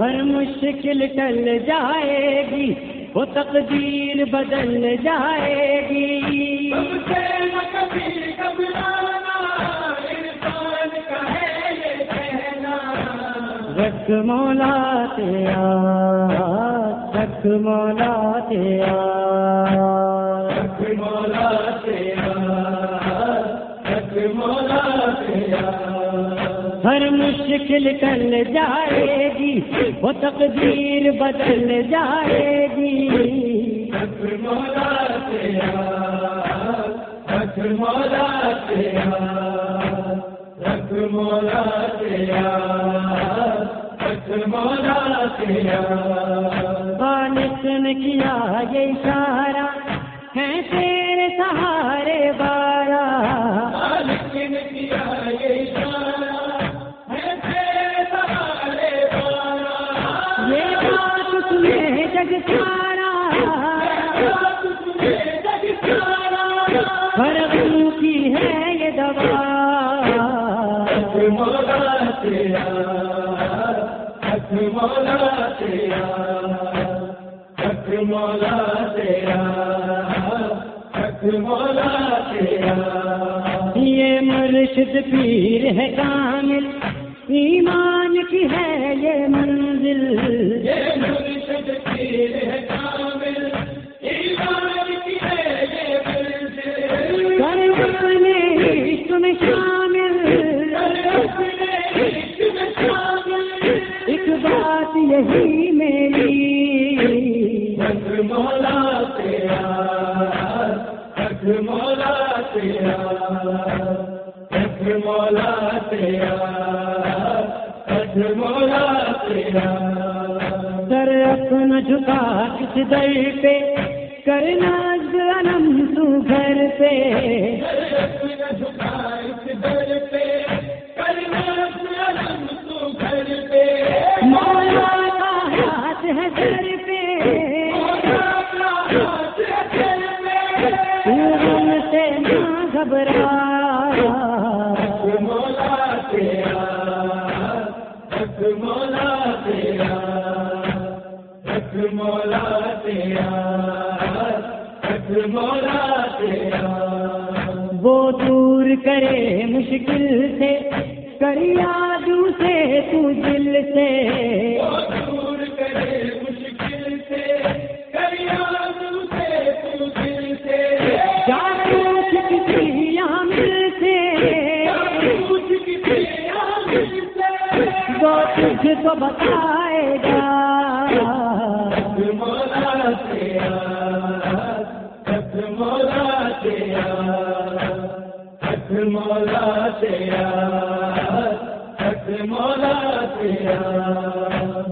ہر مشکل ٹل جائے گی وہ تقدیر بدل جائے گی۔ رکھ مولا تیرا رکھ مولا تیرا۔ مشکل ٹل جائے گی وہ تقدیر بدل جائے گی۔ مولا تیرا مولا تیرا مولا تیرا نے کیا یہ اشارہ ہے تیرے سہارے بارہ بات جگ سارا کی ہے یہ دوا مولا تیرا مولا تیرا مولا تیرا مولا تیرا یہ مرشد پیر ہے کامل، ایمان کی ہے یہ منزل۔ یہی میری۔ مولا تیرا حق مولا تیرا حق مولا تیرا۔ جھکا کس در پہ۔ کرنا جنم تو گھر پہ۔ مولا کا ہاتھ ہے سر پہ۔ سے نہ گھبرا۔ مولا تیرا مولا تیرا۔ وہ دور کرے مشکل سے کر یادوں سے تو دل سے۔ دور کرے مشکل سے کریادوں سے تو دل سے۔ جانو کسی عامل سے۔ کچھ کسی عامل سے۔ وہ تجھ کو بتائے گا۔ مولا تیرا حق مولا تیرا۔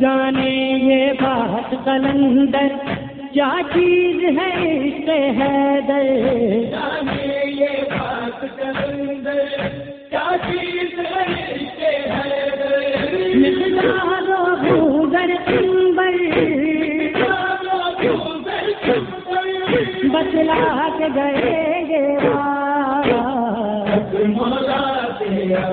جانے یہ بات قلندر کیا چیز ہے عشق حیدر؟ جانے یہ بات کلندر کیا چیز ہے اسے ہے مقدار و بوگر انبر بتلا کے گئے مولا تیرا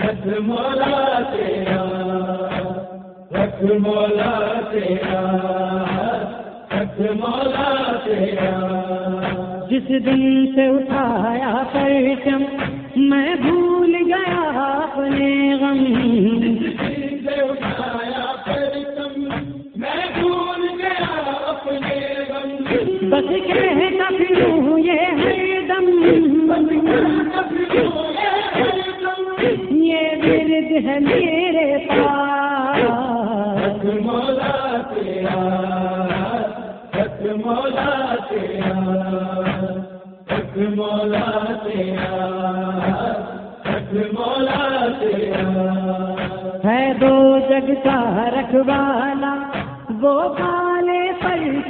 حق مولا تیرا حق مولا تیرا حق مولا تیرا جس دن سے اٹھایا پرچم، میں بھول گیا اپنے غم بس کہتا پھروں یہ ہے دم۔ یہ ورد ہے میرے پاس۔ مولا تیرا مولا تیرا مولا تیرا مولا تیرا ہے دو جگ کا رکھوالا، وہ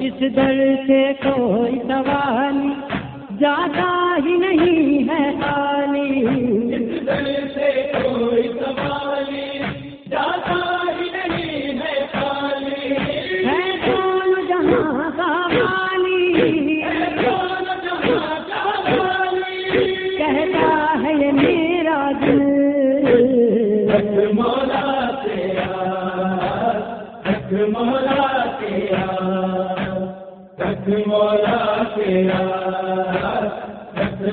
اس در سے کوئی سوال جاتا ہی نہیں ہے۔ تیرا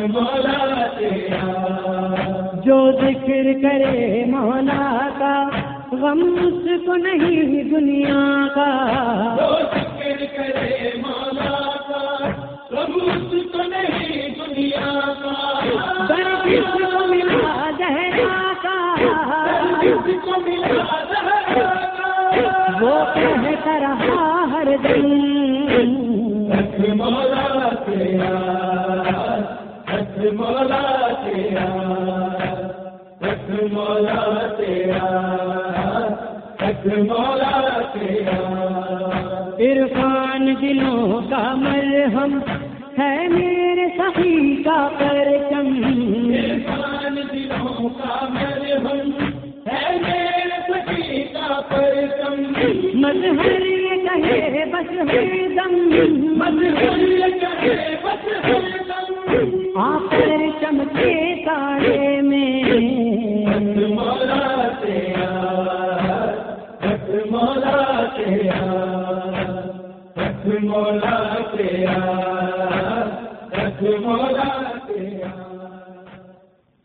مولا تیرا جو ذکر کرے مولا کا غم اس کو نہیں دنیا کا۔ جو ذکر کرے مولا کا غم اس کو نہیں دنیا کا۔ در کس کو ملا زہرا کا۔ کس کو ملا زہرا کا۔ وہ کہتا رہا ہر دن۔ مولا تیرا رکھ مولا تیرا رکھ مولا تیرا رکھ مولا تیرا عرفان دلوں کا مرہم ہے میرے سخی کا پرچم۔ عرفان دلوں کا مرہم ہے میرے سخی کا پرچم۔ مظہر یہ بس دم۔ آپ چمکے تارے میں۔ مولا تیرا مولا تیرا۔ مولا